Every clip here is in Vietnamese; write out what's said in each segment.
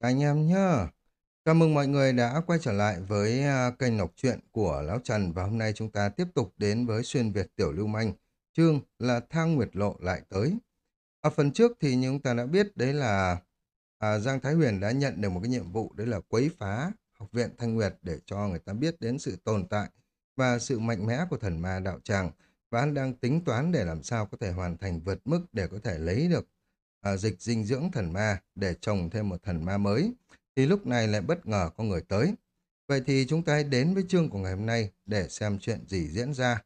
Các anh em nhá. Chào mừng mọi người đã quay trở lại với à, kênh đọc truyện của Lão Trần và hôm nay chúng ta tiếp tục đến với xuyên Việt Tiểu Lưu Manh. Chương là Thang Nguyệt Lộ lại tới. Ở phần trước thì chúng ta đã biết đấy là à, Giang Thái Huyền đã nhận được một cái nhiệm vụ đấy là quấy phá học viện Thanh Nguyệt để cho người ta biết đến sự tồn tại và sự mạnh mẽ của thần ma đạo tràng và anh đang tính toán để làm sao có thể hoàn thành vượt mức để có thể lấy được ở dịch dinh dưỡng thần ma để trồng thêm một thần ma mới, thì lúc này lại bất ngờ có người tới. Vậy thì chúng ta hãy đến với chương của ngày hôm nay để xem chuyện gì diễn ra.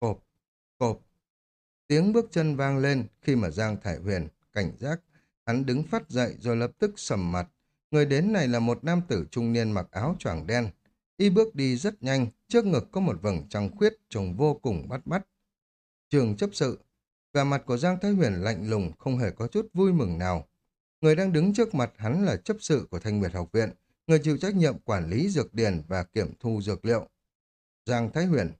Cộp, cộp. Tiếng bước chân vang lên khi mà Giang Thải Huyền cảnh giác. Hắn đứng phát dậy rồi lập tức sầm mặt. Người đến này là một nam tử trung niên mặc áo choàng đen. Y bước đi rất nhanh, trước ngực có một vầng trăng khuyết trông vô cùng bắt mắt. Trường chấp sự, và mặt của Giang Thái Huyền lạnh lùng, không hề có chút vui mừng nào. Người đang đứng trước mặt hắn là chấp sự của Thanh Nguyệt Học Viện, người chịu trách nhiệm quản lý dược điển và kiểm thu dược liệu. Giang Thái Huyền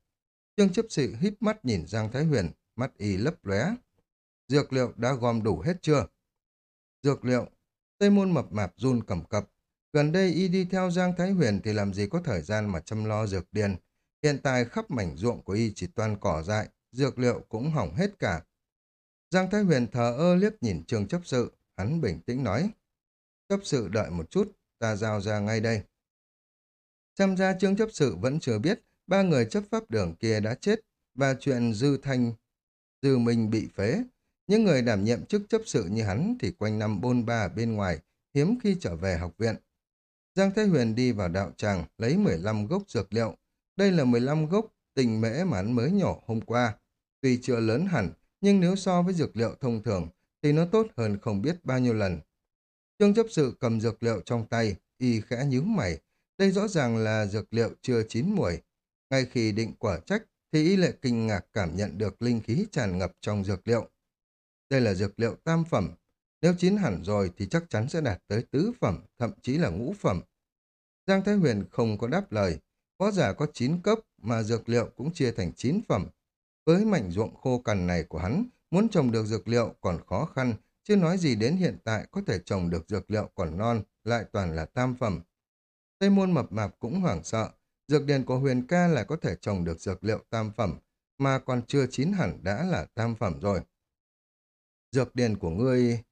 Trương chấp sự híp mắt nhìn Giang Thái Huyền, mắt y lấp lóe. Dược liệu đã gom đủ hết chưa? Dược liệu, Tây Môn mập mạp run cầm cập. Gần đây y đi theo Giang Thái Huyền thì làm gì có thời gian mà chăm lo dược điền. Hiện tại khắp mảnh ruộng của y chỉ toàn cỏ dại, dược liệu cũng hỏng hết cả. Giang Thái Huyền thờ ơ liếc nhìn trường chấp sự, hắn bình tĩnh nói. Chấp sự đợi một chút, ta giao ra ngay đây. Xem ra trương chấp sự vẫn chưa biết ba người chấp pháp đường kia đã chết và chuyện dư thanh, dư minh bị phế. Những người đảm nhiệm chức chấp sự như hắn thì quanh năm bôn ba ở bên ngoài, hiếm khi trở về học viện. Giang Thái Huyền đi vào đạo tràng lấy 15 gốc dược liệu. Đây là 15 gốc tình mễ mà hắn mới nhỏ hôm qua. Tuy chưa lớn hẳn, nhưng nếu so với dược liệu thông thường thì nó tốt hơn không biết bao nhiêu lần. Trương chấp sự cầm dược liệu trong tay, y khẽ nhíu mày. Đây rõ ràng là dược liệu chưa chín muồi. Ngay khi định quả trách thì y lại kinh ngạc cảm nhận được linh khí tràn ngập trong dược liệu. Đây là dược liệu tam phẩm. Nếu chín hẳn rồi thì chắc chắn sẽ đạt tới tứ phẩm, thậm chí là ngũ phẩm. Giang Thái Huyền không có đáp lời. Có giả có 9 cấp mà dược liệu cũng chia thành 9 phẩm. Với mảnh ruộng khô cằn này của hắn, muốn trồng được dược liệu còn khó khăn, chưa nói gì đến hiện tại có thể trồng được dược liệu còn non, lại toàn là tam phẩm. Tây môn mập mạp cũng hoảng sợ, dược điền của huyền ca lại có thể trồng được dược liệu tam phẩm, mà còn chưa chín hẳn đã là tam phẩm rồi. Dược điền của ngươi...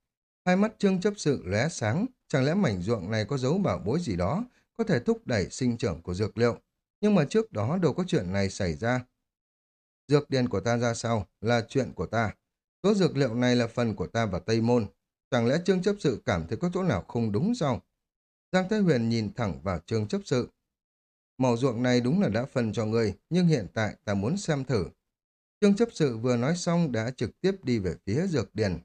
Hai mắt trương chấp sự lóe sáng, chẳng lẽ mảnh ruộng này có dấu bảo bối gì đó, có thể thúc đẩy sinh trưởng của dược liệu. Nhưng mà trước đó đâu có chuyện này xảy ra. Dược điền của ta ra sao là chuyện của ta. Số dược liệu này là phần của ta và Tây Môn. Chẳng lẽ Trương chấp sự cảm thấy có chỗ nào không đúng sao? Giang Thái Huyền nhìn thẳng vào Trương chấp sự. Màu ruộng này đúng là đã phân cho ngươi, nhưng hiện tại ta muốn xem thử. Trương chấp sự vừa nói xong đã trực tiếp đi về phía dược điền.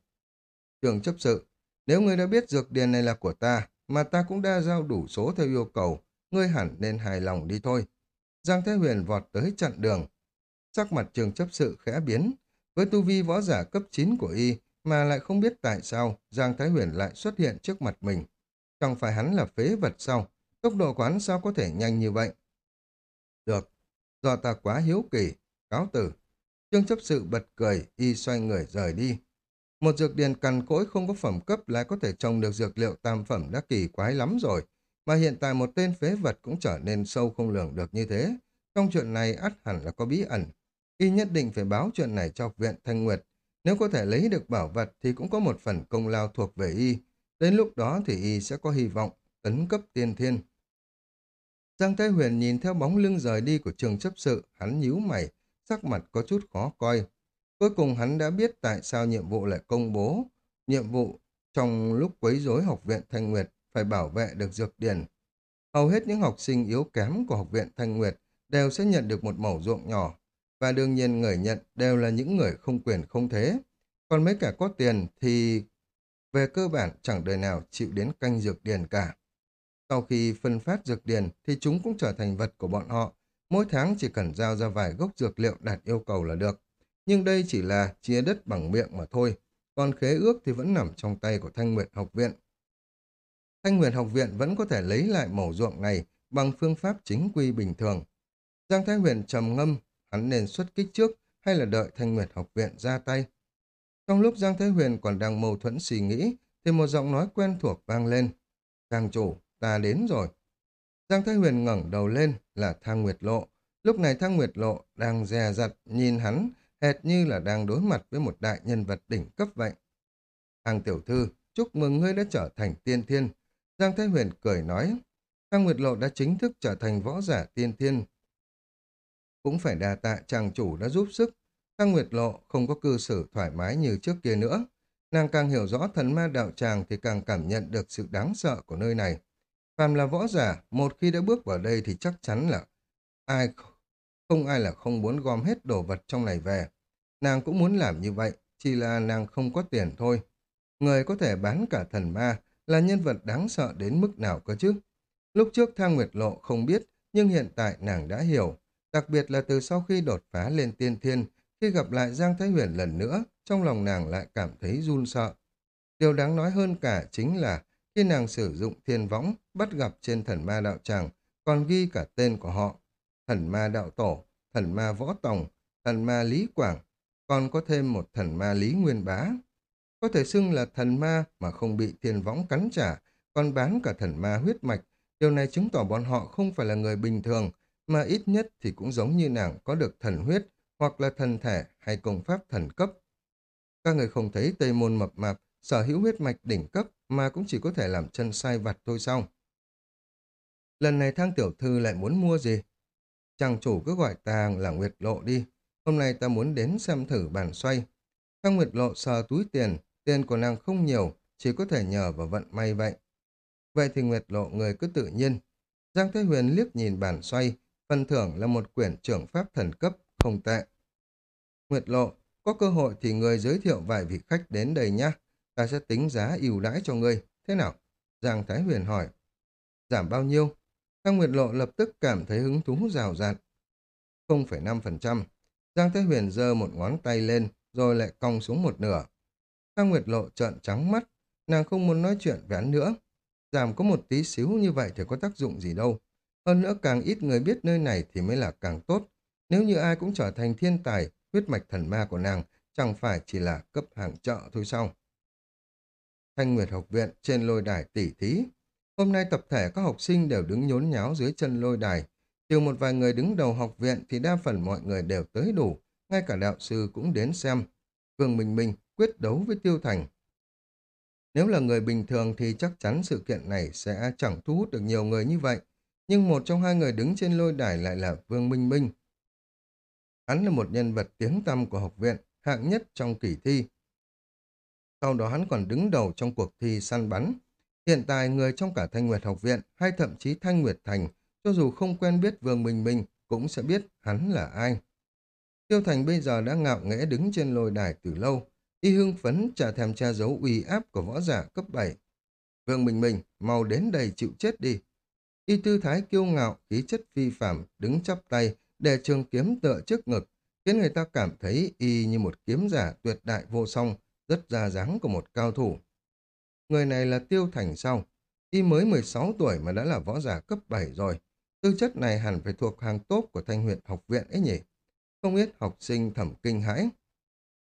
Trương chấp sự, nếu ngươi đã biết dược điền này là của ta, mà ta cũng đã giao đủ số theo yêu cầu, ngươi hẳn nên hài lòng đi thôi. Giang Thái Huyền vọt tới chặn đường, Sắc mặt trường chấp sự khẽ biến. Với tu vi võ giả cấp 9 của y mà lại không biết tại sao Giang Thái Huyền lại xuất hiện trước mặt mình. Chẳng phải hắn là phế vật sao? Tốc độ của hắn sao có thể nhanh như vậy? Được, do ta quá hiếu kỳ, cáo tử. Trương chấp sự bật cười, y xoay người rời đi. Một dược điền cằn cỗi không có phẩm cấp lại có thể trồng được dược liệu tam phẩm đã kỳ quái lắm rồi. Mà hiện tại một tên phế vật cũng trở nên sâu không lường được như thế. Trong chuyện này ắt hẳn là có bí ẩn, y nhất định phải báo chuyện này cho viện Thanh Nguyệt. Nếu có thể lấy được bảo vật thì cũng có một phần công lao thuộc về y. Đến lúc đó thì y sẽ có hy vọng tấn cấp tiên thiên. Giang Thái Huyền nhìn theo bóng lưng rời đi của trường chấp sự, hắn nhíu mày, sắc mặt có chút khó coi. Cuối cùng hắn đã biết tại sao nhiệm vụ lại công bố. Nhiệm vụ trong lúc quấy rối học viện Thanh Nguyệt phải bảo vệ được dược điển. Hầu hết những học sinh yếu kém của học viện Thanh Nguyệt đều sẽ nhận được một mẩu ruộng nhỏ và đương nhiên người nhận đều là những người không quyền không thế. Còn mấy cả có tiền thì về cơ bản chẳng đời nào chịu đến canh dược điền cả. Sau khi phân phát dược điền thì chúng cũng trở thành vật của bọn họ. Mỗi tháng chỉ cần giao ra vài gốc dược liệu đạt yêu cầu là được. Nhưng đây chỉ là chia đất bằng miệng mà thôi. Còn khế ước thì vẫn nằm trong tay của Thanh Nguyệt Học Viện. Thanh Nguyệt Học Viện vẫn có thể lấy lại mẩu ruộng này bằng phương pháp chính quy bình thường. Giang Thái Huyền trầm ngâm hắn nên xuất kích trước hay là đợi Thanh Nguyệt học viện ra tay. Trong lúc Giang Thế Huyền còn đang mâu thuẫn suy nghĩ, thì một giọng nói quen thuộc vang lên. Trang chủ, ta đến rồi. Giang Thái Huyền ngẩng đầu lên là Thang Nguyệt Lộ. Lúc này Thang Nguyệt Lộ đang dè dặt nhìn hắn, hệt như là đang đối mặt với một đại nhân vật đỉnh cấp vậy. Thang tiểu thư, chúc mừng ngươi đã trở thành tiên thiên. Giang Thái Huyền cười nói, Thang Nguyệt Lộ đã chính thức trở thành võ giả tiên thiên. Cũng phải đa tạ chàng chủ đã giúp sức. Thang Nguyệt Lộ không có cư xử thoải mái như trước kia nữa. Nàng càng hiểu rõ thần ma đạo tràng thì càng cảm nhận được sự đáng sợ của nơi này. Phàm là võ giả, một khi đã bước vào đây thì chắc chắn là ai không ai là không muốn gom hết đồ vật trong này về. Nàng cũng muốn làm như vậy, chỉ là nàng không có tiền thôi. Người có thể bán cả thần ma là nhân vật đáng sợ đến mức nào cơ chứ? Lúc trước Thang Nguyệt Lộ không biết, nhưng hiện tại nàng đã hiểu. Đặc biệt là từ sau khi đột phá lên tiên thiên, khi gặp lại Giang Thái Huyền lần nữa, trong lòng nàng lại cảm thấy run sợ. Điều đáng nói hơn cả chính là khi nàng sử dụng thiên võng, bắt gặp trên thần ma đạo tràng, còn ghi cả tên của họ. Thần ma đạo tổ, thần ma võ tòng, thần ma lý quảng, còn có thêm một thần ma lý nguyên bá. Có thể xưng là thần ma mà không bị thiên võng cắn trả, còn bán cả thần ma huyết mạch. Điều này chứng tỏ bọn họ không phải là người bình thường, mà ít nhất thì cũng giống như nàng có được thần huyết, hoặc là thần thể hay công pháp thần cấp. Các người không thấy Tây Môn mập mạp, sở hữu huyết mạch đỉnh cấp mà cũng chỉ có thể làm chân sai vặt thôi sao? Lần này thang tiểu thư lại muốn mua gì? Chàng chủ cứ gọi ta là Nguyệt Lộ đi. Hôm nay ta muốn đến xem thử bàn xoay. Thang Nguyệt Lộ sờ túi tiền, tiền của nàng không nhiều, chỉ có thể nhờ vào vận may vậy. Vậy thì Nguyệt Lộ người cứ tự nhiên. Giang Thế Huyền liếc nhìn bàn xoay, phần thưởng là một quyển trưởng pháp thần cấp, không tệ. Nguyệt Lộ, có cơ hội thì người giới thiệu vài vị khách đến đây nhé. Ta sẽ tính giá ưu đãi cho ngươi. Thế nào? Giang Thái Huyền hỏi. Giảm bao nhiêu? Thang Nguyệt Lộ lập tức cảm thấy hứng thú rào rạt. 0,5%. Giang Thái Huyền giơ một ngón tay lên, rồi lại cong xuống một nửa. Thang Nguyệt Lộ trợn trắng mắt, nàng không muốn nói chuyện với hắn nữa. Giảm có một tí xíu như vậy thì có tác dụng gì đâu. Hơn nữa càng ít người biết nơi này thì mới là càng tốt. Nếu như ai cũng trở thành thiên tài, huyết mạch thần ma của nàng chẳng phải chỉ là cấp hàng chợ thôi sao. Thanh Nguyệt học viện trên lôi đài tỉ thí. Hôm nay tập thể các học sinh đều đứng nhốn nháo dưới chân lôi đài. Trừ một vài người đứng đầu học viện thì đa phần mọi người đều tới đủ, ngay cả đạo sư cũng đến xem. Vương Minh Minh quyết đấu với Tiêu Thành. Nếu là người bình thường thì chắc chắn sự kiện này sẽ chẳng thu hút được nhiều người như vậy. Nhưng một trong hai người đứng trên lôi đài lại là Vương Minh Minh. Hắn là một nhân vật tiếng tăm của học viện, hạng nhất trong kỳ thi. Sau đó hắn còn đứng đầu trong cuộc thi săn bắn. Hiện tại người trong cả Thanh Nguyệt học viện hay thậm chí Thanh Nguyệt Thành, cho dù không quen biết Vương Minh Minh, cũng sẽ biết hắn là ai. Tiêu Thành bây giờ đã ngạo nghễ đứng trên lôi đài từ lâu, y hưng phấn trả thèm tra dấu uy áp của võ giả cấp 7. Vương Minh Minh, mau đến đây chịu chết đi. Y tư thái kiêu ngạo, khí chất phi phạm, đứng chắp tay, để trường kiếm tựa trước ngực, khiến người ta cảm thấy y như một kiếm giả tuyệt đại vô song, rất ra dáng của một cao thủ. Người này là Tiêu Thành sau. Y mới 16 tuổi mà đã là võ giả cấp 7 rồi. Tư chất này hẳn phải thuộc hàng tốt của Thanh huyện học viện ấy nhỉ. Không biết học sinh thẩm kinh hãi.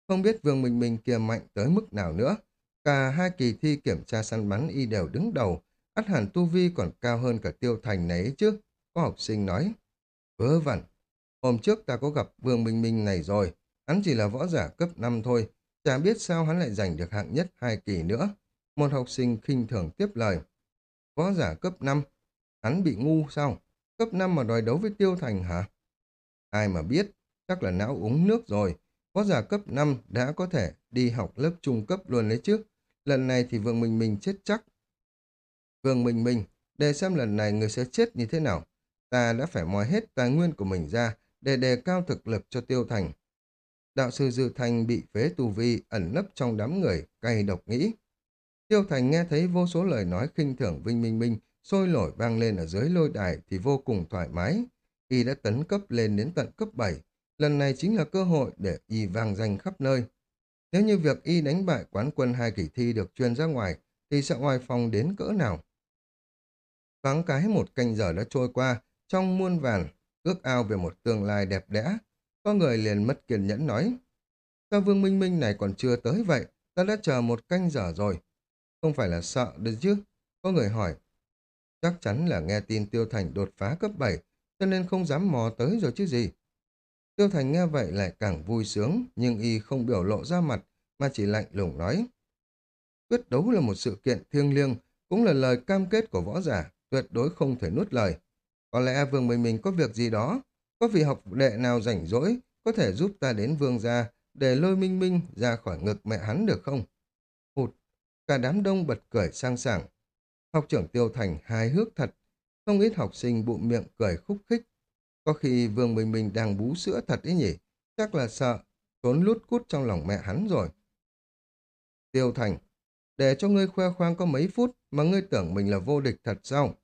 Không biết Vương Minh Minh kia mạnh tới mức nào nữa. Cả hai kỳ thi kiểm tra săn bắn y đều đứng đầu ắt hẳn tu vi còn cao hơn cả Tiêu Thành này ấy chứ. Có học sinh nói. Vớ vẩn. Hôm trước ta có gặp Vương Minh Minh này rồi. Hắn chỉ là võ giả cấp 5 thôi. Chả biết sao hắn lại giành được hạng nhất hai kỳ nữa. Một học sinh khinh thường tiếp lời. Võ giả cấp 5, hắn bị ngu sao? Cấp 5 mà đòi đấu với Tiêu Thành hả? Ai mà biết, chắc là não uống nước rồi. Võ giả cấp 5 đã có thể đi học lớp trung cấp luôn đấy chứ. Lần này thì Vương Minh Minh chết chắc. Vương Minh Minh, để xem lần này người sẽ chết như thế nào. Ta đã phải moi hết tài nguyên của mình ra để đề cao thực lực cho Tiêu Thành. Đạo sư Dư Thành bị phế tu vi ẩn nấp trong đám người, cay độc nghĩ. Tiêu Thành nghe thấy vô số lời nói khinh thường Vinh Minh Minh sôi nổi vang lên ở dưới lôi đài thì vô cùng thoải mái. Y đã tấn cấp lên đến tận cấp 7. Lần này chính là cơ hội để Y vang danh khắp nơi. Nếu như việc Y đánh bại quán quân hai kỳ thi được truyền ra ngoài, thì sẽ oai phong đến cỡ nào? Thoáng cái một canh giờ đã trôi qua, trong muôn vàn, ước ao về một tương lai đẹp đẽ. Có người liền mất kiên nhẫn nói, sao Vương Minh Minh này còn chưa tới vậy? Ta đã chờ một canh giờ rồi. Không phải là sợ được chứ? Có người hỏi, Chắc chắn là nghe tin Tiêu Thành đột phá cấp 7, cho nên không dám mò tới rồi chứ gì. Tiêu Thành nghe vậy lại càng vui sướng, nhưng y không biểu lộ ra mặt, mà chỉ lạnh lùng nói. Quyết đấu là một sự kiện thiêng liêng, cũng là lời cam kết của võ giả, tuyệt đối không thể nuốt lời. Có lẽ vương mình mình có việc gì đó, có vị học đệ nào rảnh rỗi, có thể giúp ta đến vương gia, để lôi minh minh ra khỏi ngực mẹ hắn được không? Hụt, cả đám đông bật cười sang sảng. Học trưởng Tiêu Thành hài hước thật, không ít học sinh bụng miệng cười khúc khích. Có khi Vương Bình Minh đang bú sữa thật ấy nhỉ, chắc là sợ, trốn lút cút trong lòng mẹ hắn rồi. Tiêu Thành, để cho ngươi khoe khoang có mấy phút mà ngươi tưởng mình là vô địch thật sao?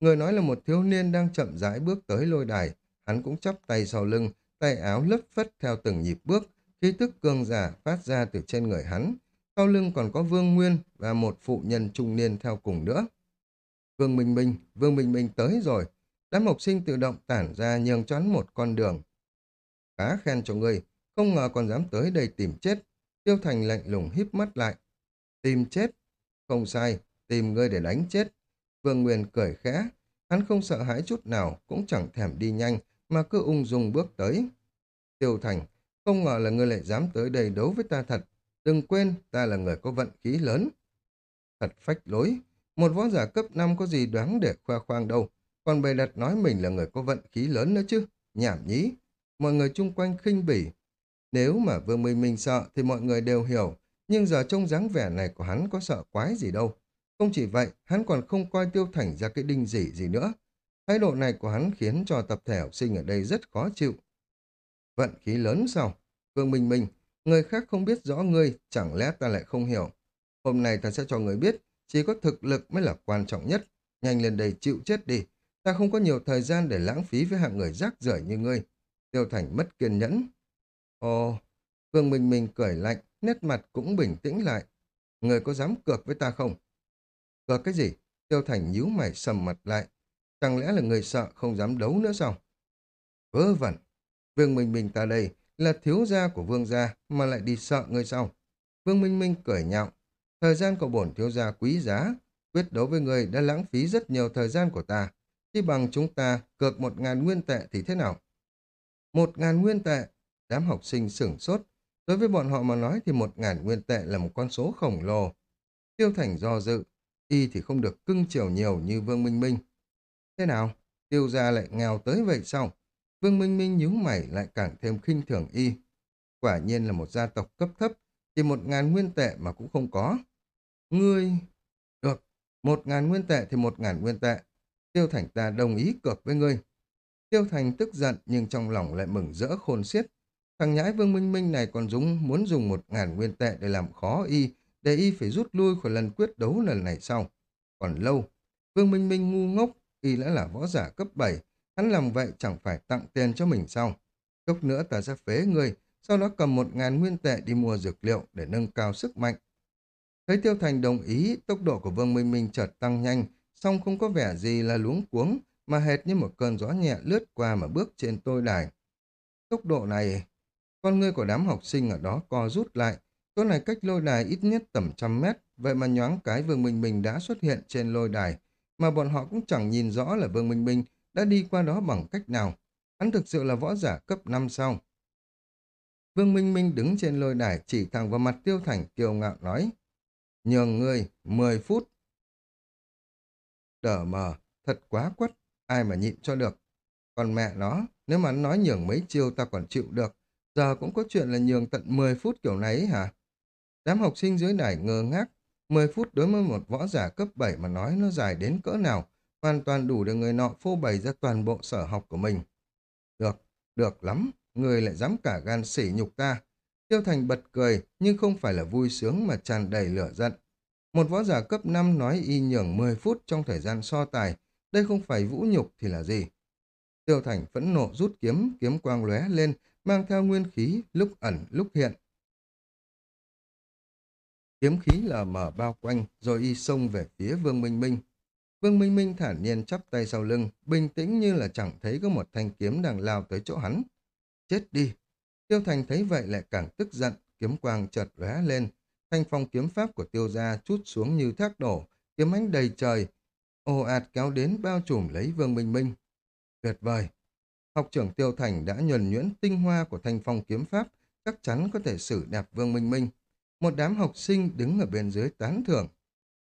Người nói là một thiếu niên đang chậm rãi bước tới lôi đài, hắn cũng chắp tay sau lưng, tay áo lấp phất theo từng nhịp bước, khí tức cường giả phát ra từ trên người hắn. Sau lưng còn có Vương Nguyên và một phụ nhân trung niên theo cùng nữa. Vương Minh Minh, Vương Minh Minh tới rồi. Đám học sinh tự động tản ra nhường cho hắn một con đường. Khá khen cho ngươi, không ngờ còn dám tới đây tìm chết. Tiêu Thành lạnh lùng híp mắt lại. Tìm chết? Không sai, tìm ngươi để đánh chết. Vương Nguyên cười khẽ, hắn không sợ hãi chút nào, cũng chẳng thèm đi nhanh, mà cứ ung dung bước tới. Tiêu Thành, không ngờ là ngươi lại dám tới đây đấu với ta thật. Đừng quên, ta là người có vận khí lớn. Thật phách lối, một võ giả cấp 5 có gì đoán để khoa khoang đâu. Còn bày đặt nói mình là người có vận khí lớn nữa chứ. Nhảm nhí. Mọi người chung quanh khinh bỉ. Nếu mà Vương Minh Minh sợ thì mọi người đều hiểu. Nhưng giờ trông dáng vẻ này của hắn có sợ quái gì đâu. Không chỉ vậy, hắn còn không coi Tiêu Thành ra cái đinh gì gì nữa. Thái độ này của hắn khiến cho tập thể học sinh ở đây rất khó chịu. Vận khí lớn sao? Vương Minh Minh, người khác không biết rõ ngươi, chẳng lẽ ta lại không hiểu. Hôm nay ta sẽ cho người biết, chỉ có thực lực mới là quan trọng nhất. Nhanh lên đây chịu chết đi. Ta không có nhiều thời gian để lãng phí với hạng người rác rưởi như ngươi. Tiêu Thành mất kiên nhẫn. Ồ, Vương Minh Minh cười lạnh, nét mặt cũng bình tĩnh lại. Người có dám cược với ta không? Cờ cái gì? Tiêu Thành nhíu mày sầm mặt lại. Chẳng lẽ là người sợ không dám đấu nữa sao? Vớ vẩn. Vương Minh Minh ta đây là thiếu gia của vương gia mà lại đi sợ người sao? Vương Minh Minh cười nhạo. Thời gian của bổn thiếu gia quý giá. Quyết đấu với người đã lãng phí rất nhiều thời gian của ta. Chỉ bằng chúng ta cược một ngàn nguyên tệ thì thế nào? Một ngàn nguyên tệ. Đám học sinh sửng sốt. Đối với bọn họ mà nói thì một ngàn nguyên tệ là một con số khổng lồ. Tiêu Thành do dự. Y thì không được cưng chiều nhiều như Vương Minh Minh. Thế nào? Tiêu gia lại nghèo tới vậy sao? Vương Minh Minh nhíu mày lại càng thêm khinh thường y. Quả nhiên là một gia tộc cấp thấp, thì một ngàn nguyên tệ mà cũng không có. Ngươi... Được, một ngàn nguyên tệ thì một ngàn nguyên tệ. Tiêu Thành ta đồng ý cược với ngươi. Tiêu Thành tức giận nhưng trong lòng lại mừng rỡ khôn xiết. Thằng nhãi Vương Minh Minh này còn dùng muốn dùng một ngàn nguyên tệ để làm khó y, để y phải rút lui khỏi lần quyết đấu lần này sau. Còn lâu, Vương Minh Minh ngu ngốc, y đã là võ giả cấp 7, hắn làm vậy chẳng phải tặng tiền cho mình sao. Chút nữa ta sẽ phế người, sau đó cầm một ngàn nguyên tệ đi mua dược liệu để nâng cao sức mạnh. Thấy Tiêu Thành đồng ý, tốc độ của Vương Minh Minh chợt tăng nhanh, song không có vẻ gì là luống cuống, mà hệt như một cơn gió nhẹ lướt qua mà bước trên tôi đài. Tốc độ này, con ngươi của đám học sinh ở đó co rút lại, chỗ này cách lôi đài ít nhất tầm trăm mét, vậy mà nhoáng cái Vương Minh Minh đã xuất hiện trên lôi đài, mà bọn họ cũng chẳng nhìn rõ là Vương Minh Minh đã đi qua đó bằng cách nào. Hắn thực sự là võ giả cấp 5 sao? Vương Minh Minh đứng trên lôi đài chỉ thẳng vào mặt Tiêu Thành kiều ngạo nói. Nhường ngươi 10 phút. Đờ mờ, thật quá quất, ai mà nhịn cho được. Còn mẹ nó, nếu mà nói nhường mấy chiêu ta còn chịu được, giờ cũng có chuyện là nhường tận 10 phút kiểu này ấy hả? Đám học sinh dưới đài ngơ ngác, 10 phút đối với một võ giả cấp 7 mà nói nó dài đến cỡ nào, hoàn toàn đủ để người nọ phô bày ra toàn bộ sở học của mình. Được, được lắm, người lại dám cả gan sỉ nhục ta. Tiêu Thành bật cười, nhưng không phải là vui sướng mà tràn đầy lửa giận. Một võ giả cấp 5 nói y nhường 10 phút trong thời gian so tài, đây không phải vũ nhục thì là gì. Tiêu Thành phẫn nộ rút kiếm, kiếm quang lóe lên, mang theo nguyên khí, lúc ẩn lúc hiện. Kiếm khí lờ mờ bao quanh, rồi y xông về phía Vương Minh Minh. Vương Minh Minh thản nhiên chắp tay sau lưng, bình tĩnh như là chẳng thấy có một thanh kiếm đang lao tới chỗ hắn. Chết đi! Tiêu Thành thấy vậy lại càng tức giận, kiếm quang chợt lóe lên. Thanh phong kiếm pháp của tiêu gia chút xuống như thác đổ, kiếm ánh đầy trời. ồ ạt kéo đến bao trùm lấy Vương Minh Minh. Tuyệt vời! Học trưởng Tiêu Thành đã nhuần nhuyễn tinh hoa của thanh phong kiếm pháp, chắc chắn có thể xử đẹp Vương Minh Minh. Một đám học sinh đứng ở bên dưới tán thưởng.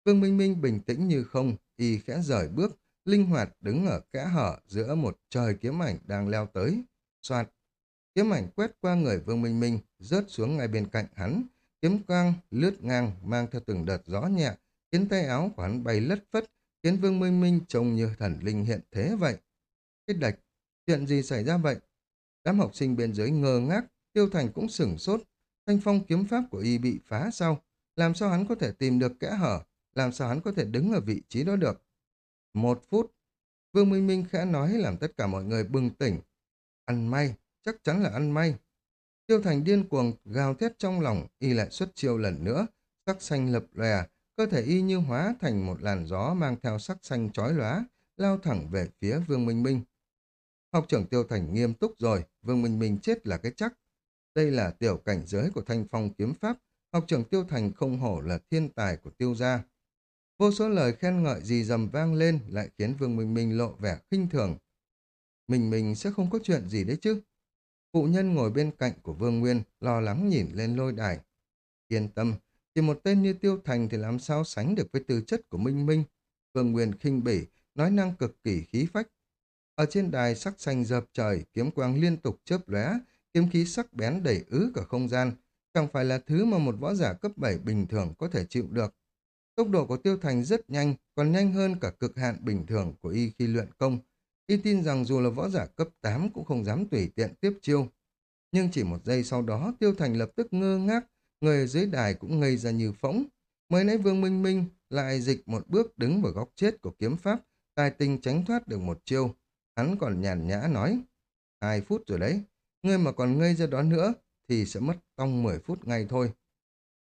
Vương Minh Minh bình tĩnh như không, y khẽ rời bước, linh hoạt đứng ở kẽ hở giữa một trời kiếm ảnh đang leo tới. Soạt! Kiếm ảnh quét qua người Vương Minh Minh, rớt xuống ngay bên cạnh hắn. Kiếm quang lướt ngang, mang theo từng đợt gió nhẹ, khiến tay áo của hắn bay lất phất, khiến Vương Minh Minh trông như thần linh hiện thế vậy. Cái đạch, chuyện gì xảy ra vậy? Đám học sinh bên dưới ngơ ngác, Tiêu Thành cũng sửng sốt. Thanh phong kiếm pháp của y bị phá sau, Làm sao hắn có thể tìm được kẽ hở? Làm sao hắn có thể đứng ở vị trí đó được? Một phút. Vương Minh Minh khẽ nói làm tất cả mọi người bừng tỉnh. Ăn may, chắc chắn là ăn may. Tiêu Thành điên cuồng gào thét trong lòng, y lại xuất chiêu lần nữa, sắc xanh lập lòe, cơ thể y như hóa thành một làn gió mang theo sắc xanh chói lóa, lao thẳng về phía Vương Minh Minh. Học trưởng Tiêu Thành nghiêm túc rồi, Vương Minh Minh chết là cái chắc. Đây là tiểu cảnh giới của thanh phong kiếm pháp, học trưởng Tiêu Thành không hổ là thiên tài của tiêu gia. Vô số lời khen ngợi gì dầm vang lên lại khiến Vương Minh Minh lộ vẻ khinh thường. Mình mình sẽ không có chuyện gì đấy chứ. Phụ nhân ngồi bên cạnh của Vương Nguyên lo lắng nhìn lên lôi đài. Yên tâm, chỉ một tên như Tiêu Thành thì làm sao sánh được với tư chất của Minh Minh. Vương Nguyên khinh bỉ, nói năng cực kỳ khí phách. Ở trên đài sắc xanh dập trời, kiếm quang liên tục chớp lóe, kiếm khí sắc bén đẩy ứ cả không gian, chẳng phải là thứ mà một võ giả cấp 7 bình thường có thể chịu được. Tốc độ của Tiêu Thành rất nhanh, còn nhanh hơn cả cực hạn bình thường của y khi luyện công. Y tin rằng dù là võ giả cấp 8 cũng không dám tùy tiện tiếp chiêu. Nhưng chỉ một giây sau đó, Tiêu Thành lập tức ngơ ngác, người ở dưới đài cũng ngây ra như phỗng. Mới nãy Vương Minh Minh lại dịch một bước đứng vào góc chết của kiếm pháp, tài tình tránh thoát được một chiêu. Hắn còn nhàn nhã nói, hai phút rồi đấy, ngươi mà còn ngây ra đó nữa thì sẽ mất tông 10 phút ngay thôi.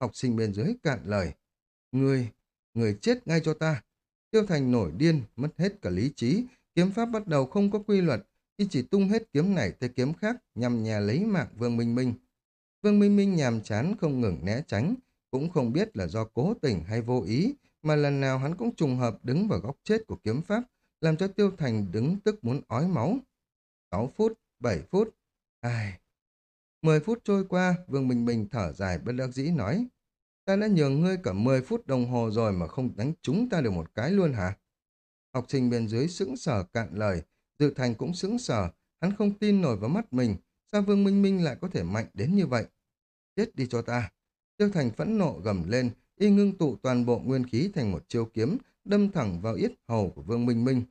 Học sinh bên dưới cạn lời, ngươi, người chết ngay cho ta. Tiêu Thành nổi điên, mất hết cả lý trí, kiếm pháp bắt đầu không có quy luật, y chỉ tung hết kiếm này tới kiếm khác nhằm nhà lấy mạng Vương Minh Minh. Vương Minh Minh nhàm chán không ngừng né tránh, cũng không biết là do cố tình hay vô ý, mà lần nào hắn cũng trùng hợp đứng vào góc chết của kiếm pháp, làm cho Tiêu Thành đứng tức muốn ói máu. 6 phút, 7 phút, ai... 10 phút trôi qua, Vương Minh Minh thở dài bất đắc dĩ nói, ta đã nhường ngươi cả 10 phút đồng hồ rồi mà không đánh chúng ta được một cái luôn hả? Học sinh bên dưới sững sờ cạn lời, Dự Thành cũng sững sờ, hắn không tin nổi vào mắt mình, sao Vương Minh Minh lại có thể mạnh đến như vậy? Chết đi cho ta! Tiêu Thành phẫn nộ gầm lên, y ngưng tụ toàn bộ nguyên khí thành một chiêu kiếm, đâm thẳng vào yết hầu của Vương Minh Minh.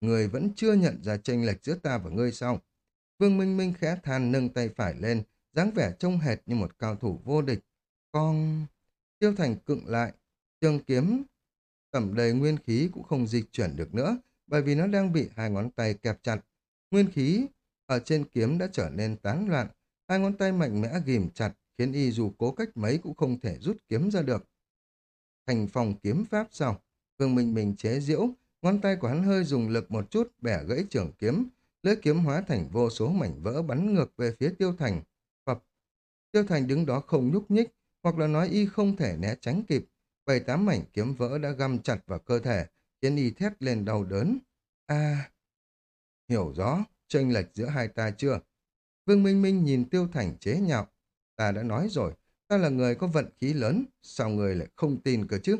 Người vẫn chưa nhận ra tranh lệch giữa ta và ngươi sao? Vương Minh Minh khẽ than nâng tay phải lên, dáng vẻ trông hệt như một cao thủ vô địch. Con... Tiêu Thành cựng lại, trường kiếm tẩm đầy nguyên khí cũng không dịch chuyển được nữa, bởi vì nó đang bị hai ngón tay kẹp chặt. Nguyên khí ở trên kiếm đã trở nên tán loạn, hai ngón tay mạnh mẽ ghim chặt, khiến y dù cố cách mấy cũng không thể rút kiếm ra được. Thành phòng kiếm pháp sau, Vương Minh Minh chế diễu, ngón tay của hắn hơi dùng lực một chút bẻ gãy trường kiếm, lưỡi kiếm hóa thành vô số mảnh vỡ bắn ngược về phía Tiêu Thành. Phập, Tiêu Thành đứng đó không nhúc nhích, hoặc là nói y không thể né tránh kịp, bảy tám mảnh kiếm vỡ đã găm chặt vào cơ thể, khiến y thét lên đau đớn. a hiểu rõ, tranh lệch giữa hai ta chưa? Vương Minh Minh nhìn Tiêu Thành chế nhạo. Ta đã nói rồi, ta là người có vận khí lớn, sao người lại không tin cơ chứ?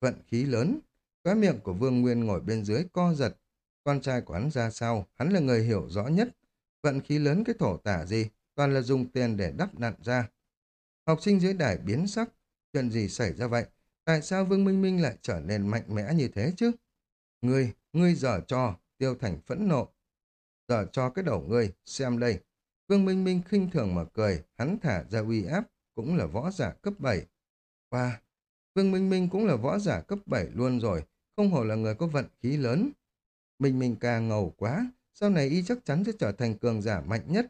Vận khí lớn, Cái miệng của Vương Nguyên ngồi bên dưới co giật. Con trai của hắn ra sao, hắn là người hiểu rõ nhất. Vận khí lớn cái thổ tả gì, toàn là dùng tiền để đắp nặn ra. Học sinh dưới đài biến sắc, chuyện gì xảy ra vậy? Tại sao Vương Minh Minh lại trở nên mạnh mẽ như thế chứ? Ngươi, ngươi dở cho, tiêu thành phẫn nộ. Dở cho cái đầu ngươi, xem đây. Vương Minh Minh khinh thường mà cười, hắn thả ra uy áp, cũng là võ giả cấp 7. Wow, Vương Minh Minh cũng là võ giả cấp 7 luôn rồi, không hổ là người có vận khí lớn. Minh Minh ca ngầu quá, sau này y chắc chắn sẽ trở thành cường giả mạnh nhất.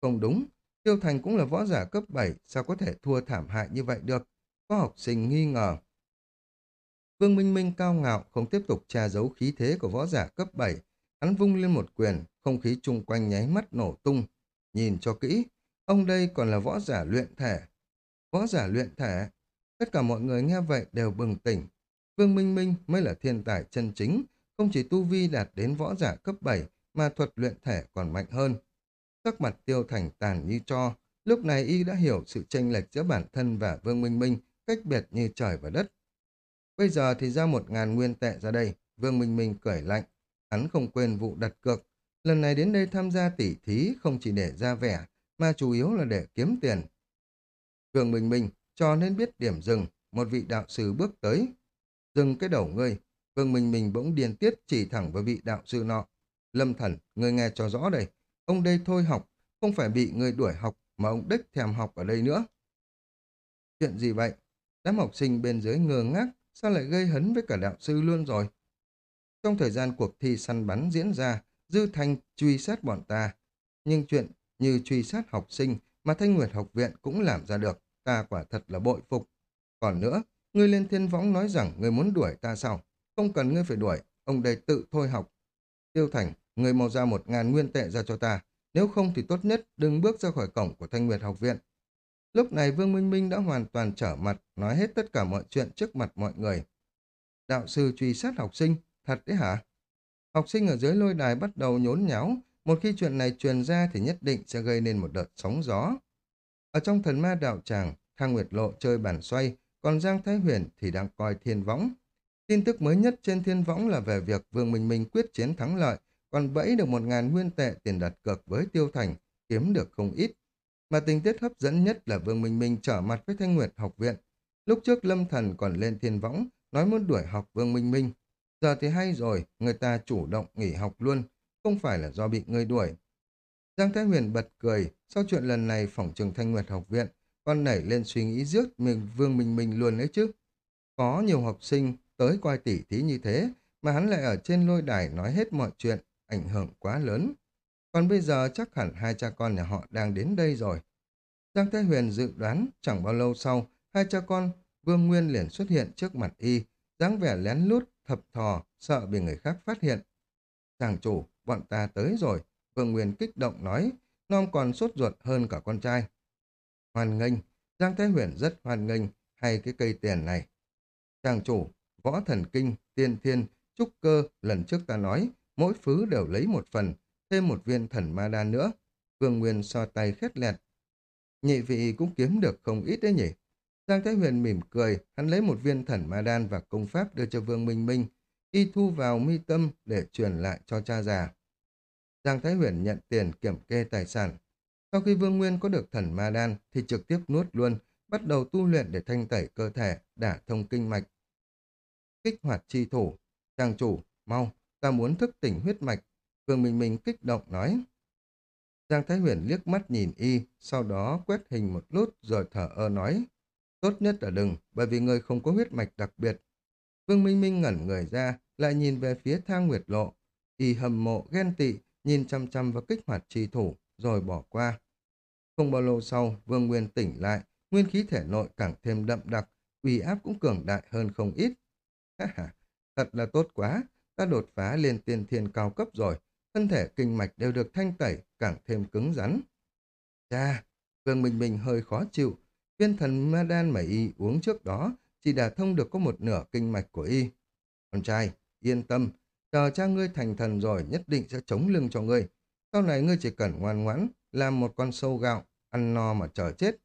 Không đúng, Tiêu Thành cũng là võ giả cấp 7, sao có thể thua thảm hại như vậy được? Có học sinh nghi ngờ. Vương Minh Minh cao ngạo, không tiếp tục tra giấu khí thế của võ giả cấp 7. Hắn vung lên một quyền, không khí chung quanh nháy mắt nổ tung. Nhìn cho kỹ, ông đây còn là võ giả luyện thể. Võ giả luyện thể? Tất cả mọi người nghe vậy đều bừng tỉnh. Vương Minh Minh mới là thiên tài chân chính, không chỉ tu vi đạt đến võ giả cấp 7 mà thuật luyện thể còn mạnh hơn. Sắc mặt tiêu thành tàn như cho, lúc này y đã hiểu sự chênh lệch giữa bản thân và Vương Minh Minh cách biệt như trời và đất. Bây giờ thì ra một ngàn nguyên tệ ra đây, Vương Minh Minh cười lạnh, hắn không quên vụ đặt cược. Lần này đến đây tham gia tỉ thí không chỉ để ra vẻ, mà chủ yếu là để kiếm tiền. Vương Minh Minh cho nên biết điểm dừng, một vị đạo sư bước tới. Dừng cái đầu ngươi, Vương Minh Minh bỗng điên tiết chỉ thẳng vào vị đạo sư nọ. Lâm thần, người nghe cho rõ đây, ông đây thôi học, không phải bị người đuổi học mà ông đích thèm học ở đây nữa. Chuyện gì vậy? Đám học sinh bên dưới ngơ ngác, sao lại gây hấn với cả đạo sư luôn rồi? Trong thời gian cuộc thi săn bắn diễn ra, Dư Thanh truy sát bọn ta. Nhưng chuyện như truy sát học sinh mà Thanh Nguyệt học viện cũng làm ra được, ta quả thật là bội phục. Còn nữa, ngươi lên thiên võng nói rằng ngươi muốn đuổi ta sao? Không cần ngươi phải đuổi, ông đây tự thôi học. Tiêu Thành, ngươi mau ra một ngàn nguyên tệ ra cho ta, nếu không thì tốt nhất đừng bước ra khỏi cổng của Thanh Nguyệt học viện. Lúc này Vương Minh Minh đã hoàn toàn trở mặt, nói hết tất cả mọi chuyện trước mặt mọi người. Đạo sư truy sát học sinh, thật đấy hả? Học sinh ở dưới lôi đài bắt đầu nhốn nháo, một khi chuyện này truyền ra thì nhất định sẽ gây nên một đợt sóng gió. Ở trong thần ma đạo tràng, Thang Nguyệt Lộ chơi bản xoay, còn Giang Thái Huyền thì đang coi thiên võng. Tin tức mới nhất trên thiên võng là về việc Vương Minh Minh quyết chiến thắng lợi, còn bẫy được một ngàn nguyên tệ tiền đặt cược với Tiêu Thành, kiếm được không ít. Mà tình tiết hấp dẫn nhất là Vương Minh Minh trở mặt với Thanh Nguyệt học viện. Lúc trước Lâm Thần còn lên thiên võng, nói muốn đuổi học Vương Minh Minh. Giờ thì hay rồi, người ta chủ động nghỉ học luôn, không phải là do bị người đuổi. Giang Thái Huyền bật cười, sau chuyện lần này phỏng trường Thanh Nguyệt học viện, con nảy lên suy nghĩ rước mình Vương Minh Minh luôn đấy chứ. Có nhiều học sinh tới coi tỉ thí như thế, mà hắn lại ở trên lôi đài nói hết mọi chuyện, ảnh hưởng quá lớn. Còn bây giờ chắc hẳn hai cha con nhà họ đang đến đây rồi. Giang Thái Huyền dự đoán chẳng bao lâu sau, hai cha con Vương Nguyên liền xuất hiện trước mặt y, dáng vẻ lén lút, thập thò, sợ bị người khác phát hiện. Chàng chủ, bọn ta tới rồi, Vương Nguyên kích động nói, non còn sốt ruột hơn cả con trai. Hoan nghênh, Giang Thái Huyền rất hoan nghênh, hay cái cây tiền này. Chàng chủ, võ thần kinh, tiên thiên, trúc cơ, lần trước ta nói, mỗi phứ đều lấy một phần, thêm một viên thần ma đan nữa. Vương Nguyên so tay khét lẹt. Nhị vị cũng kiếm được không ít đấy nhỉ. Giang Thái Huyền mỉm cười, hắn lấy một viên thần ma đan và công pháp đưa cho Vương Minh Minh, y thu vào mi tâm để truyền lại cho cha già. Giang Thái Huyền nhận tiền kiểm kê tài sản. Sau khi Vương Nguyên có được thần ma đan thì trực tiếp nuốt luôn, bắt đầu tu luyện để thanh tẩy cơ thể, đả thông kinh mạch. Kích hoạt chi thủ, trang chủ, mau, ta muốn thức tỉnh huyết mạch. Vương Minh Minh kích động nói. Giang Thái Huyền liếc mắt nhìn y, sau đó quét hình một lút rồi thở ơ nói. Tốt nhất là đừng, bởi vì người không có huyết mạch đặc biệt. Vương Minh Minh ngẩn người ra, lại nhìn về phía thang nguyệt lộ. Y hầm mộ ghen tị, nhìn chăm chăm vào kích hoạt trì thủ, rồi bỏ qua. Không bao lâu sau, Vương Nguyên tỉnh lại, nguyên khí thể nội càng thêm đậm đặc, uy áp cũng cường đại hơn không ít thật là tốt quá, ta đột phá lên tiên thiên cao cấp rồi, thân thể kinh mạch đều được thanh tẩy, càng thêm cứng rắn. Cha, Vương Minh Minh hơi khó chịu, viên thần ma đan mà y uống trước đó chỉ đã thông được có một nửa kinh mạch của y. Con trai, yên tâm, chờ cha ngươi thành thần rồi nhất định sẽ chống lưng cho ngươi. Sau này ngươi chỉ cần ngoan ngoãn, làm một con sâu gạo, ăn no mà chờ chết.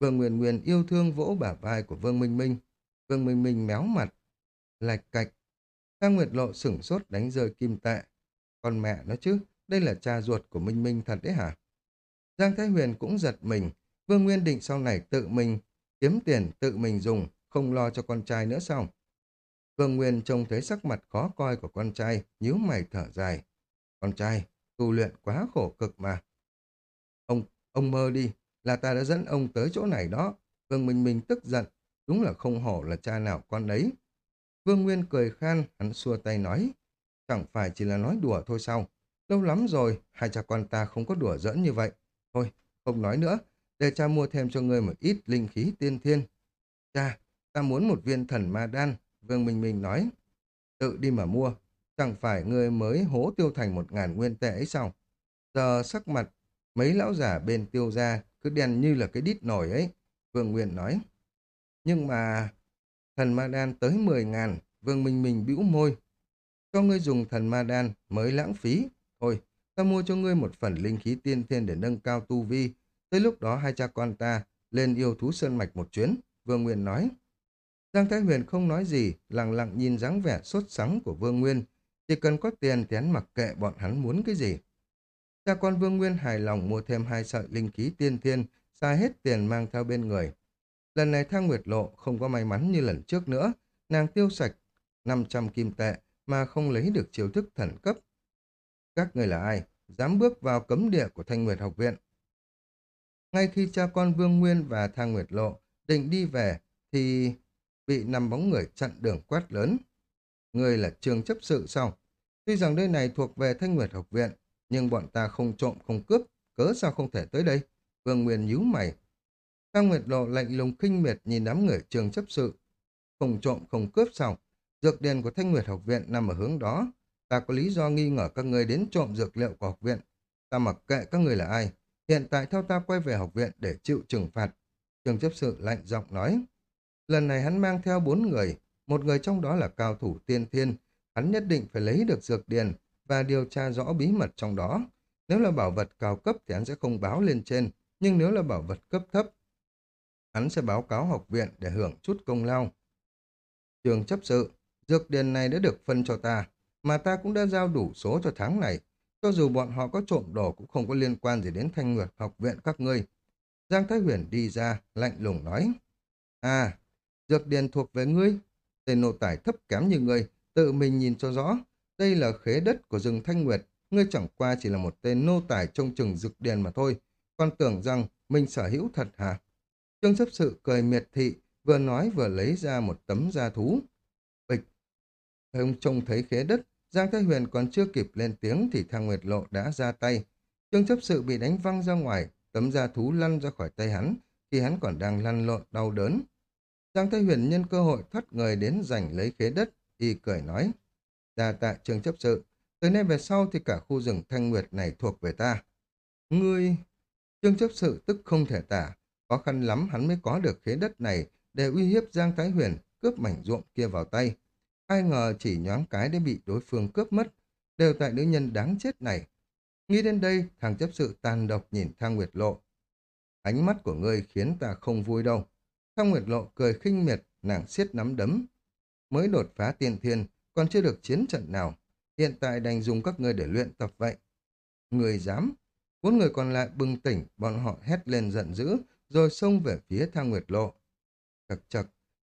Vương Nguyên Nguyên yêu thương vỗ bả vai của Vương Minh Minh. Vương Minh Minh méo mặt, lạch cạch. Thang Nguyệt Lộ sửng sốt đánh rơi kim tệ. Con mẹ nó chứ, đây là cha ruột của Minh Minh thật đấy hả? Giang Thái Huyền cũng giật mình. Vương Nguyên định sau này tự mình kiếm tiền tự mình dùng, không lo cho con trai nữa sao? Vương Nguyên trông thấy sắc mặt khó coi của con trai, nhíu mày thở dài. Con trai, tu luyện quá khổ cực mà. Ông, ông mơ đi, là ta đã dẫn ông tới chỗ này đó. Vương Minh Minh tức giận, đúng là không hổ là cha nào con ấy. Vương Nguyên cười khan, hắn xua tay nói, chẳng phải chỉ là nói đùa thôi sao? Lâu lắm rồi, hai cha con ta không có đùa giỡn như vậy. Thôi, không nói nữa, để cha mua thêm cho ngươi một ít linh khí tiên thiên. Cha, ta muốn một viên thần ma đan, Vương Minh Minh nói. Tự đi mà mua, chẳng phải ngươi mới hố tiêu thành một ngàn nguyên tệ ấy sao? Giờ sắc mặt, mấy lão giả bên tiêu ra cứ đen như là cái đít nổi ấy. Vương Nguyên nói. Nhưng mà thần ma đan tới mười ngàn, Vương Minh Minh bĩu môi. Cho ngươi dùng thần ma đan mới lãng phí. Thôi, ta mua cho ngươi một phần linh khí tiên thiên để nâng cao tu vi. Tới lúc đó hai cha con ta lên yêu thú sơn mạch một chuyến. Vương Nguyên nói. Giang Thái Huyền không nói gì, lặng lặng nhìn dáng vẻ sốt sắng của Vương Nguyên. Chỉ cần có tiền thì hắn mặc kệ bọn hắn muốn cái gì. Cha con Vương Nguyên hài lòng mua thêm hai sợi linh khí tiên thiên, xài hết tiền mang theo bên người. Lần này Thang Nguyệt Lộ không có may mắn như lần trước nữa, nàng tiêu sạch 500 kim tệ mà không lấy được chiêu thức thần cấp. Các người là ai? Dám bước vào cấm địa của Thanh Nguyệt học viện. Ngay khi cha con Vương Nguyên và Thang Nguyệt Lộ định đi về thì bị năm bóng người chặn đường quát lớn. Người là trường chấp sự sao? Tuy rằng nơi này thuộc về Thanh Nguyệt học viện, nhưng bọn ta không trộm không cướp, cớ sao không thể tới đây? Vương Nguyên nhíu mày. Cao Nguyệt Lộ lạnh lùng khinh miệt nhìn đám người trường chấp sự. Không trộm không cướp sao? Dược điền của Thanh Nguyệt học viện nằm ở hướng đó. Ta có lý do nghi ngờ các người đến trộm dược liệu của học viện. Ta mặc kệ các người là ai. Hiện tại theo ta quay về học viện để chịu trừng phạt. Trường chấp sự lạnh giọng nói. Lần này hắn mang theo bốn người. Một người trong đó là cao thủ tiên thiên. Hắn nhất định phải lấy được dược điền và điều tra rõ bí mật trong đó. Nếu là bảo vật cao cấp thì hắn sẽ không báo lên trên. Nhưng nếu là bảo vật cấp thấp, hắn sẽ báo cáo học viện để hưởng chút công lao. Trường chấp sự, Dược điền này đã được phân cho ta, mà ta cũng đã giao đủ số cho tháng này. Cho dù bọn họ có trộm đồ cũng không có liên quan gì đến thanh nguyệt học viện các ngươi. Giang Thái Huyền đi ra, lạnh lùng nói. À, dược điền thuộc về ngươi. Tên nô tải thấp kém như ngươi, tự mình nhìn cho rõ. Đây là khế đất của rừng Thanh Nguyệt. Ngươi chẳng qua chỉ là một tên nô tải trông chừng dược điền mà thôi. Còn tưởng rằng mình sở hữu thật hả? Trương chấp sự cười miệt thị, vừa nói vừa lấy ra một tấm da thú. Bịch! Ông trông thấy khế đất, Giang Thái Huyền còn chưa kịp lên tiếng thì thang Nguyệt Lộ đã ra tay. Trương chấp sự bị đánh văng ra ngoài, tấm da thú lăn ra khỏi tay hắn, khi hắn còn đang lăn lộn đau đớn. Giang Thái Huyền nhân cơ hội thoát người đến giành lấy khế đất, y cười nói. Đà tạ trương chấp sự, từ nay về sau thì cả khu rừng Thanh Nguyệt này thuộc về ta. Ngươi... Trương chấp sự tức không thể tả, khó khăn lắm hắn mới có được khế đất này để uy hiếp Giang Thái Huyền cướp mảnh ruộng kia vào tay. Ai ngờ chỉ nhoáng cái đã bị đối phương cướp mất, đều tại nữ nhân đáng chết này. Nghĩ đến đây, thằng chấp sự tàn độc nhìn Thang Nguyệt Lộ. Ánh mắt của ngươi khiến ta không vui đâu. Thang Nguyệt Lộ cười khinh miệt, nàng siết nắm đấm. Mới đột phá tiên thiên, còn chưa được chiến trận nào. Hiện tại đành dùng các ngươi để luyện tập vậy. Người dám. Bốn người còn lại bừng tỉnh, bọn họ hét lên giận dữ, rồi xông về phía Thang Nguyệt Lộ. Chật chật,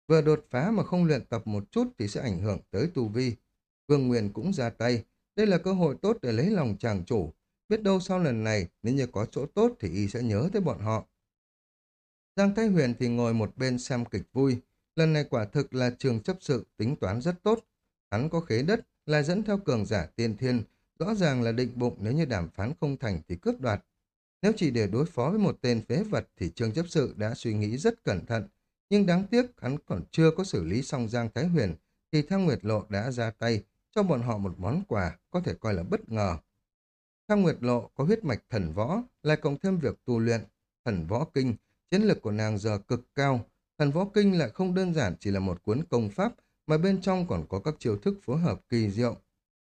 Vừa đột phá mà không luyện tập một chút thì sẽ ảnh hưởng tới tu vi. Vương Nguyên cũng ra tay. Đây là cơ hội tốt để lấy lòng chàng chủ. Biết đâu sau lần này, nếu như có chỗ tốt thì y sẽ nhớ tới bọn họ. Giang Thái Huyền thì ngồi một bên xem kịch vui. Lần này quả thực là trường chấp sự tính toán rất tốt. Hắn có khế đất, là dẫn theo cường giả tiên thiên. Rõ ràng là định bụng nếu như đàm phán không thành thì cướp đoạt. Nếu chỉ để đối phó với một tên phế vật thì trương chấp sự đã suy nghĩ rất cẩn thận nhưng đáng tiếc hắn còn chưa có xử lý xong Giang Thái Huyền, thì Thang Nguyệt Lộ đã ra tay, cho bọn họ một món quà, có thể coi là bất ngờ. Thang Nguyệt Lộ có huyết mạch thần võ, lại cộng thêm việc tu luyện, thần võ kinh, chiến lực của nàng giờ cực cao. Thần võ kinh lại không đơn giản chỉ là một cuốn công pháp, mà bên trong còn có các chiêu thức phối hợp kỳ diệu.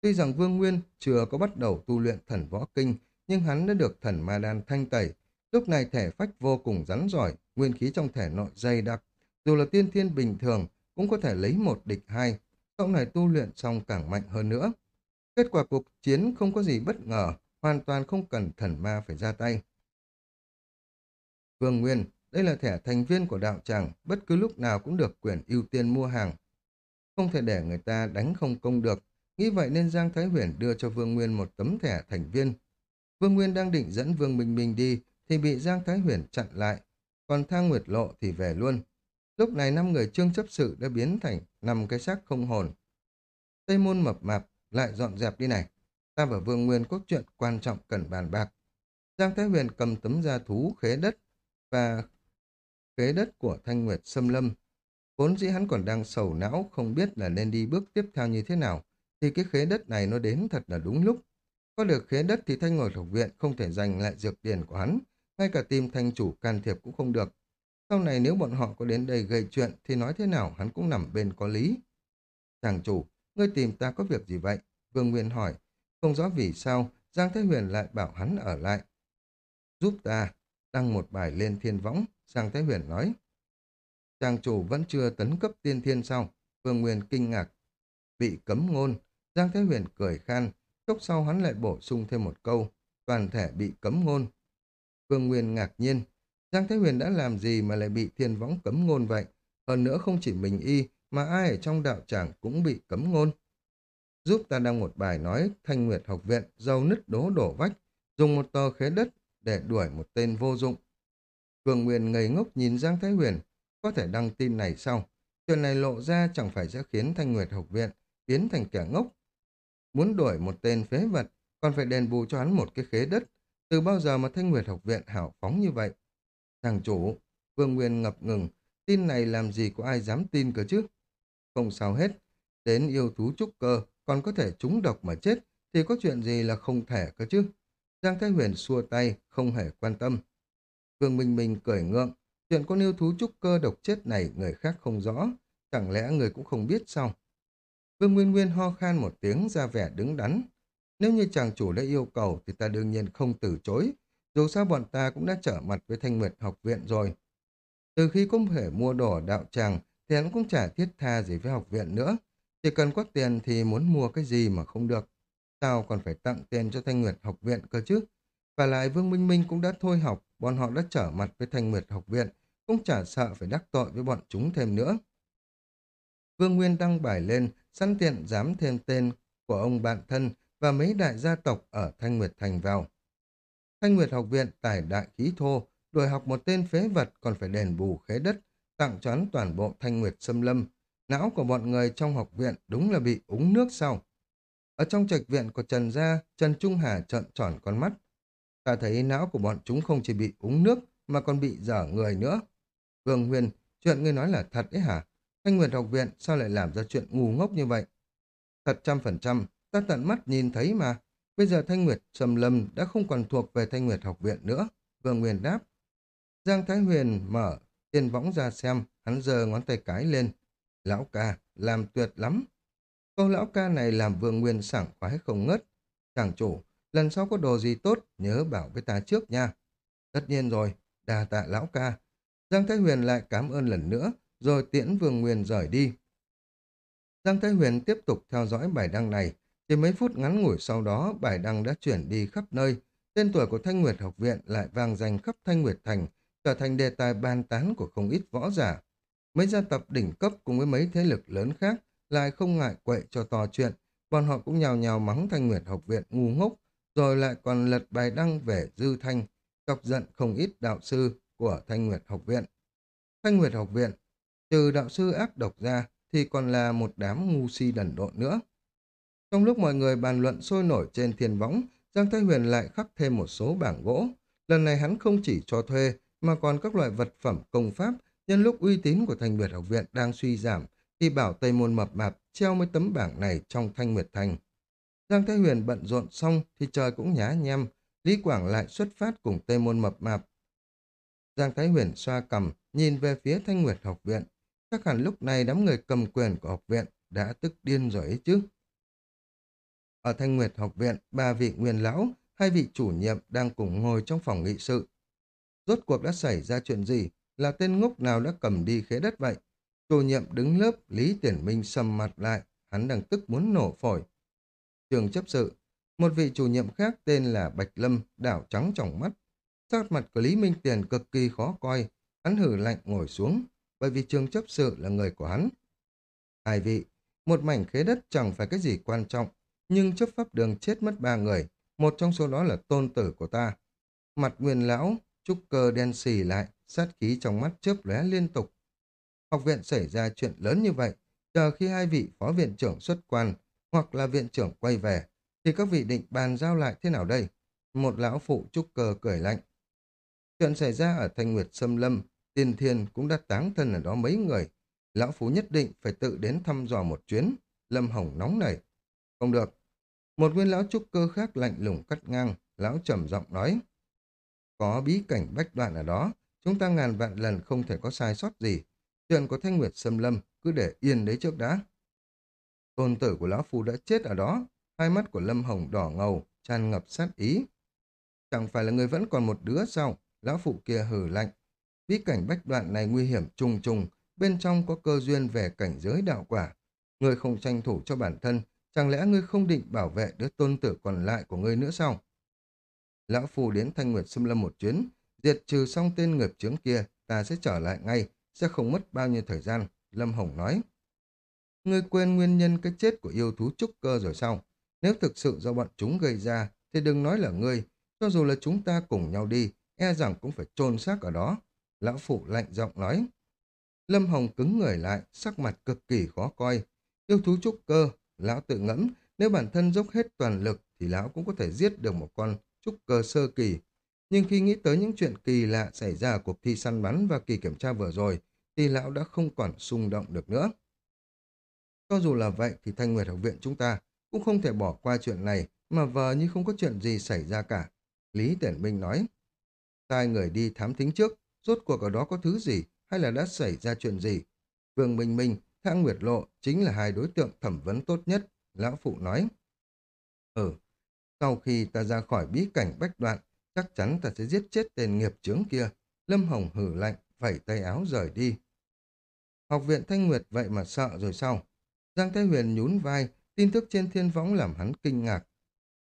Tuy rằng Vương Nguyên chưa có bắt đầu tu luyện thần võ kinh, nhưng hắn đã được thần ma đan thanh tẩy, Lúc này thể phách vô cùng rắn giỏi, nguyên khí trong thể nội dày đặc. Dù là tiên thiên bình thường, cũng có thể lấy một địch hai. Sau này tu luyện xong càng mạnh hơn nữa. Kết quả cuộc chiến không có gì bất ngờ, hoàn toàn không cần thần ma phải ra tay. Vương Nguyên, đây là thẻ thành viên của đạo tràng, bất cứ lúc nào cũng được quyền ưu tiên mua hàng. Không thể để người ta đánh không công được, nghĩ vậy nên Giang Thái Huyền đưa cho Vương Nguyên một tấm thẻ thành viên. Vương Nguyên đang định dẫn Vương Minh Minh đi, thì bị Giang Thái Huyền chặn lại, còn Thang Nguyệt Lộ thì về luôn. Lúc này năm người trương chấp sự đã biến thành năm cái xác không hồn. Tây môn mập mạp lại dọn dẹp đi này. Ta và Vương Nguyên có chuyện quan trọng cần bàn bạc. Giang Thái Huyền cầm tấm da thú khế đất và khế đất của Thanh Nguyệt xâm lâm. Vốn dĩ hắn còn đang sầu não không biết là nên đi bước tiếp theo như thế nào, thì cái khế đất này nó đến thật là đúng lúc. Có được khế đất thì Thanh ngồi học viện không thể giành lại dược điển của hắn, ngay cả tìm thanh chủ can thiệp cũng không được. Sau này nếu bọn họ có đến đây gây chuyện thì nói thế nào hắn cũng nằm bên có lý. Chàng chủ, ngươi tìm ta có việc gì vậy? Vương Nguyên hỏi. Không rõ vì sao, Giang Thế Huyền lại bảo hắn ở lại. Giúp ta, đăng một bài lên thiên võng, Giang Thế Huyền nói. Chàng chủ vẫn chưa tấn cấp tiên thiên sao? Vương Nguyên kinh ngạc. Bị cấm ngôn, Giang Thế Huyền cười khan, chốc sau hắn lại bổ sung thêm một câu, toàn thể bị cấm ngôn. Vương Nguyên ngạc nhiên, Giang Thế Huyền đã làm gì mà lại bị thiên võng cấm ngôn vậy? Hơn nữa không chỉ mình y, mà ai ở trong đạo tràng cũng bị cấm ngôn. Giúp ta đăng một bài nói Thanh Nguyệt học viện dâu nứt đố đổ vách, dùng một tờ khế đất để đuổi một tên vô dụng. Vương Nguyên ngây ngốc nhìn Giang Thái Huyền, có thể đăng tin này sau. Chuyện này lộ ra chẳng phải sẽ khiến Thanh Nguyệt học viện biến thành kẻ ngốc. Muốn đuổi một tên phế vật, còn phải đền bù cho hắn một cái khế đất. Từ bao giờ mà Thanh Nguyệt học viện hảo phóng như vậy? Thằng chủ, Vương Nguyên ngập ngừng, tin này làm gì có ai dám tin cơ chứ? Không sao hết, đến yêu thú trúc cơ, còn có thể trúng độc mà chết, thì có chuyện gì là không thể cơ chứ? Giang Thái Huyền xua tay, không hề quan tâm. Vương Minh Minh cười ngượng, chuyện con yêu thú trúc cơ độc chết này người khác không rõ, chẳng lẽ người cũng không biết sao? Vương Nguyên Nguyên ho khan một tiếng ra vẻ đứng đắn. Nếu như chàng chủ đã yêu cầu thì ta đương nhiên không từ chối, dù sao bọn ta cũng đã trở mặt với Thanh Nguyệt học viện rồi. Từ khi cũng thể mua đồ đạo tràng thì hắn cũng chả thiết tha gì với học viện nữa. Chỉ cần có tiền thì muốn mua cái gì mà không được. Tao còn phải tặng tiền cho Thanh Nguyệt học viện cơ chứ? Và lại Vương Minh Minh cũng đã thôi học, bọn họ đã trở mặt với Thanh Nguyệt học viện, cũng chả sợ phải đắc tội với bọn chúng thêm nữa. Vương Nguyên đăng bài lên, săn tiện dám thêm tên của ông bạn thân và mấy đại gia tộc ở Thanh Nguyệt Thành vào. Thanh Nguyệt học viện tải đại khí thô, đuổi học một tên phế vật còn phải đền bù khế đất, tặng choán toàn bộ Thanh Nguyệt xâm lâm. Não của bọn người trong học viện đúng là bị úng nước sau. Ở trong trạch viện của Trần Gia, Trần Trung Hà trợn tròn con mắt. Ta thấy não của bọn chúng không chỉ bị úng nước mà còn bị dở người nữa. Vương Huyền, chuyện ngươi nói là thật ấy hả? Thanh Nguyệt học viện sao lại làm ra chuyện ngu ngốc như vậy? Thật trăm phần trăm, ta tận mắt nhìn thấy mà. Bây giờ Thanh Nguyệt Sầm Lâm đã không còn thuộc về Thanh Nguyệt học viện nữa. Vương Nguyên đáp. Giang Thái Huyền mở tiền võng ra xem, hắn giơ ngón tay cái lên. Lão ca, làm tuyệt lắm. Câu lão ca này làm Vương Nguyên sảng khoái không ngớt. Chàng chủ, lần sau có đồ gì tốt, nhớ bảo với ta trước nha. Tất nhiên rồi, đà tạ lão ca. Giang Thái Huyền lại cảm ơn lần nữa, rồi tiễn Vương Nguyên rời đi. Giang Thái Huyền tiếp tục theo dõi bài đăng này. Chỉ mấy phút ngắn ngủi sau đó, bài đăng đã chuyển đi khắp nơi. Tên tuổi của Thanh Nguyệt học viện lại vang danh khắp Thanh Nguyệt Thành, trở thành đề tài ban tán của không ít võ giả. Mấy gia tập đỉnh cấp cùng với mấy thế lực lớn khác lại không ngại quậy cho to chuyện. Bọn họ cũng nhào nhào mắng Thanh Nguyệt học viện ngu ngốc, rồi lại còn lật bài đăng về Dư Thanh, chọc giận không ít đạo sư của Thanh Nguyệt học viện. Thanh Nguyệt học viện, trừ đạo sư ác độc ra, thì còn là một đám ngu si đần độn nữa. Trong lúc mọi người bàn luận sôi nổi trên thiên võng, Giang Thái Huyền lại khắc thêm một số bảng gỗ. Lần này hắn không chỉ cho thuê, mà còn các loại vật phẩm công pháp, nhân lúc uy tín của Thanh Nguyệt học viện đang suy giảm, thì bảo Tây Môn mập mạp treo mấy tấm bảng này trong Thanh Nguyệt Thành. Giang Thái Huyền bận rộn xong thì trời cũng nhá nhem, Lý Quảng lại xuất phát cùng Tây Môn mập mạp. Giang Thái Huyền xoa cầm, nhìn về phía Thanh Nguyệt học viện. Chắc hẳn lúc này đám người cầm quyền của học viện đã tức điên rồi ấy chứ. Ở Thanh Nguyệt học viện, ba vị nguyên lão, hai vị chủ nhiệm đang cùng ngồi trong phòng nghị sự. Rốt cuộc đã xảy ra chuyện gì? Là tên ngốc nào đã cầm đi khế đất vậy? Chủ nhiệm đứng lớp, Lý Tiển Minh sầm mặt lại, hắn đang tức muốn nổ phổi. Trường chấp sự, một vị chủ nhiệm khác tên là Bạch Lâm, đảo trắng trong mắt. sát mặt của Lý Minh Tiền cực kỳ khó coi, hắn hử lạnh ngồi xuống, bởi vì trường chấp sự là người của hắn. Hai vị, một mảnh khế đất chẳng phải cái gì quan trọng, nhưng chấp pháp đường chết mất ba người, một trong số đó là tôn tử của ta. Mặt nguyên lão, trúc cơ đen xì lại, sát khí trong mắt chớp lóe liên tục. Học viện xảy ra chuyện lớn như vậy, chờ khi hai vị phó viện trưởng xuất quan hoặc là viện trưởng quay về, thì các vị định bàn giao lại thế nào đây? Một lão phụ trúc cơ cười lạnh. Chuyện xảy ra ở Thanh Nguyệt Sâm Lâm, tiên thiên cũng đã táng thân ở đó mấy người. Lão Phú nhất định phải tự đến thăm dò một chuyến. Lâm Hồng nóng nảy. Không được. Một nguyên lão trúc cơ khác lạnh lùng cắt ngang. Lão trầm giọng nói. Có bí cảnh bách đoạn ở đó. Chúng ta ngàn vạn lần không thể có sai sót gì. Chuyện của Thanh Nguyệt Sâm Lâm cứ để yên đấy trước đã. Tôn tử của Lão Phu đã chết ở đó. Hai mắt của Lâm Hồng đỏ ngầu, tràn ngập sát ý. Chẳng phải là người vẫn còn một đứa sao? Lão Phụ kia hử lạnh. Bí cảnh bách đoạn này nguy hiểm trùng trùng, bên trong có cơ duyên về cảnh giới đạo quả. Người không tranh thủ cho bản thân, chẳng lẽ ngươi không định bảo vệ đứa tôn tử còn lại của ngươi nữa sao? Lão Phu đến Thanh Nguyệt Xâm Lâm một chuyến, diệt trừ xong tên nghiệp chướng kia, ta sẽ trở lại ngay, sẽ không mất bao nhiêu thời gian, Lâm Hồng nói. Ngươi quên nguyên nhân cái chết của yêu thú trúc cơ rồi sao? Nếu thực sự do bọn chúng gây ra, thì đừng nói là ngươi, cho dù là chúng ta cùng nhau đi, e rằng cũng phải chôn xác ở đó. Lão Phụ lạnh giọng nói. Lâm Hồng cứng người lại, sắc mặt cực kỳ khó coi. Yêu thú trúc cơ, lão tự ngẫm, nếu bản thân dốc hết toàn lực thì lão cũng có thể giết được một con trúc cơ sơ kỳ. Nhưng khi nghĩ tới những chuyện kỳ lạ xảy ra ở cuộc thi săn bắn và kỳ kiểm tra vừa rồi, thì lão đã không còn xung động được nữa. Cho dù là vậy thì Thanh Nguyệt học viện chúng ta cũng không thể bỏ qua chuyện này mà vờ như không có chuyện gì xảy ra cả. Lý Tiển Minh nói, sai người đi thám thính trước, rốt cuộc ở đó có thứ gì hay là đã xảy ra chuyện gì. Vương Minh Minh, Thang Nguyệt Lộ chính là hai đối tượng thẩm vấn tốt nhất, Lão Phụ nói. Ừ, sau khi ta ra khỏi bí cảnh bách đoạn, chắc chắn ta sẽ giết chết tên nghiệp chướng kia. Lâm Hồng hử lạnh, vẩy tay áo rời đi. Học viện Thanh Nguyệt vậy mà sợ rồi sao? Giang Thái Huyền nhún vai, tin tức trên thiên võng làm hắn kinh ngạc.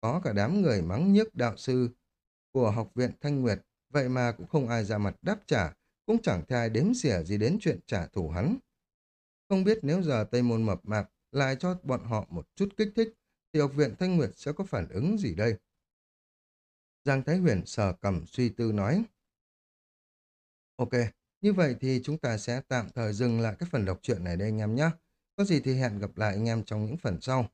Có cả đám người mắng nhiếc đạo sư của học viện Thanh Nguyệt, vậy mà cũng không ai ra mặt đáp trả, cũng chẳng thấy ai đếm xỉa gì đến chuyện trả thù hắn. Không biết nếu giờ Tây Môn mập mạp lại cho bọn họ một chút kích thích, thì học viện Thanh Nguyệt sẽ có phản ứng gì đây? Giang Thái Huyền sờ cầm suy tư nói. Ok, như vậy thì chúng ta sẽ tạm thời dừng lại cái phần đọc truyện này đây anh em nhé. Có gì thì hẹn gặp lại anh em trong những phần sau.